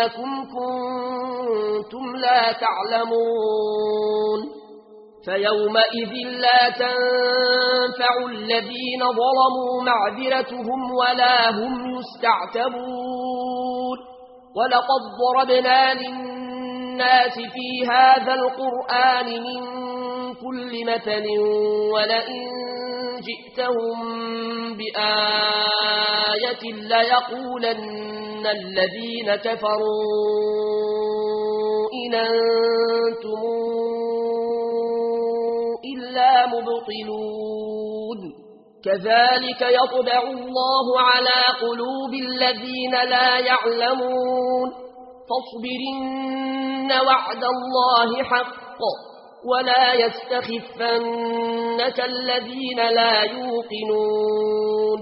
أنكم كنتم لا تعلمون فيومئذ لا تنفع الذين ظلموا معذرتهم ولا هم يستعتبون ولقد ضربنا للناس في هذا القرآن من كل مثل ولئن جئتهم بآية ليقولن الذين كفروا إن أنتم إلا مبطلون. كذلك يطبع الله على قلوب الذين لا يعلمون. فاصبرن وعد الله حق. ولا يستخفنك الذين لا يوقنون.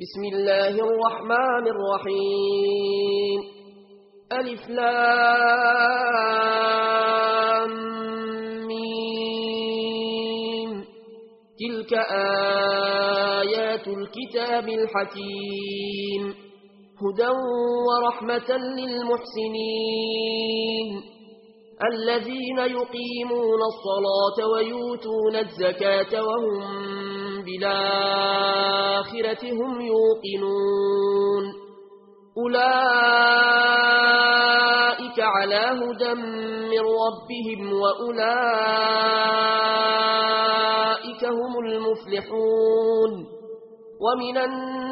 بسم الله الرحمن الرحيم. ألف لام ميم. تلك آيات الكتاب الحكيم. هدى ورحمة للمحسنين. الذين يقيمون الصلاة ويوتون الزكاة وهم بالآخرة هم يوقنون. أولئك على هدى من ربهم وأولئك هم المفلحون. ومن الناس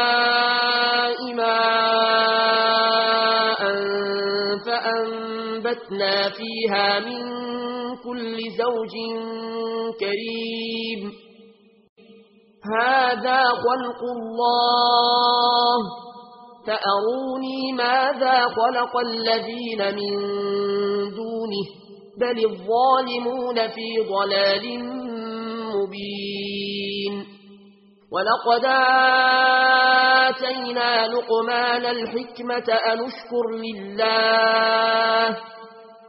بتنا فيها من كل زوج كريم هذا خلق الله فأروني ماذا خلق الذين من دونه بل الظالمون في ضلال مبين ولقد آتينا لقمان الحكمة أنشكر لله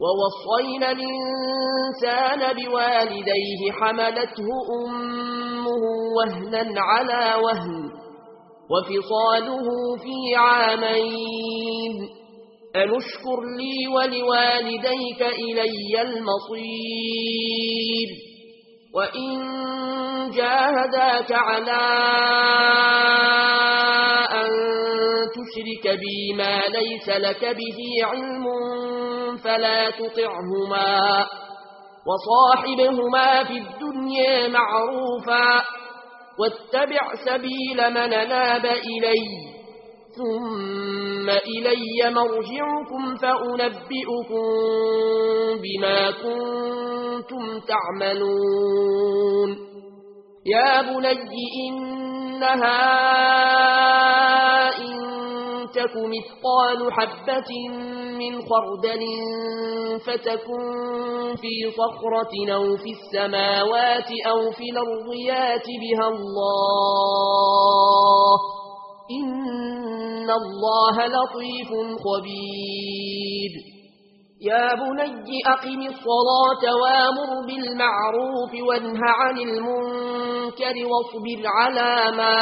ووصينا الإنسان بوالديه حملته أمه وهنا على وهن وفصاله في عامين. أنشكر لي ولوالديك إلي المصير. وإن جاهداك على أن تشرك بي ما ليس لك به علم فلا تطعهما وصاحبهما في الدنيا معروفا واتبع سبيل من ناب إلي ثم إلي مرجعكم فأنبئكم بما كنتم تعملون. يا بني إنها مثقال حبة من خردل فتكن في صخرة أو في السماوات أو في الأرض يات بها الله إن الله لطيف خبير. يا بني أقم الصلاة وامر بالمعروف وانهى عن المنكر واصبر على ما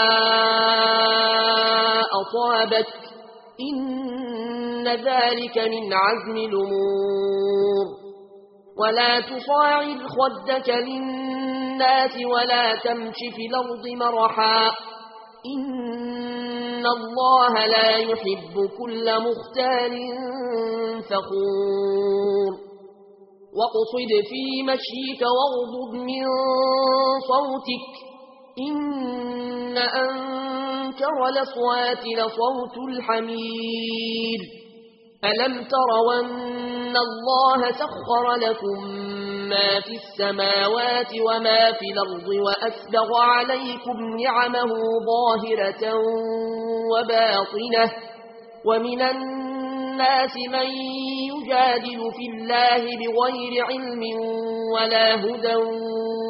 أصابتك إن ذلك من عزم الأمور. ولا تصاعد خدك للناس ولا تمش في الأرض مرحا. إن الله لا يحب كل مختال فخور. وقصد في مشيك وأغضب من صوتك. إن أنكر لصوات لصوت الحمير ألم تروا أن الله سخر لكم ما في السماوات وما في الأرض وأسبغ عليكم نعمه ظاهرة وباطنة ومن الناس من يجادل في الله بغير علم ولا هدى